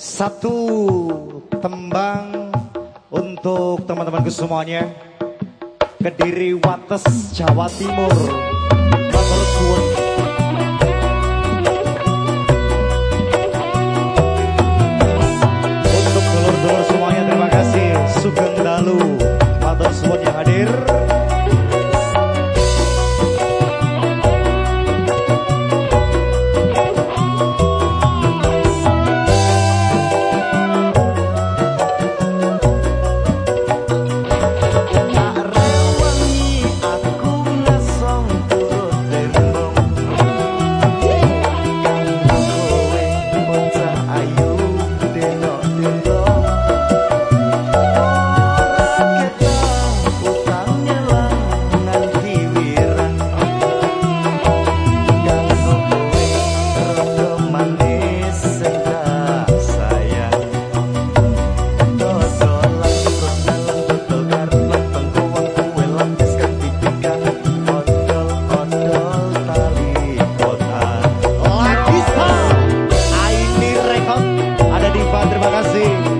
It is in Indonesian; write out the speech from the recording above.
satu tembang untuk teman-teman semuanya Kediri Wates Jawa Timur. Matur fazer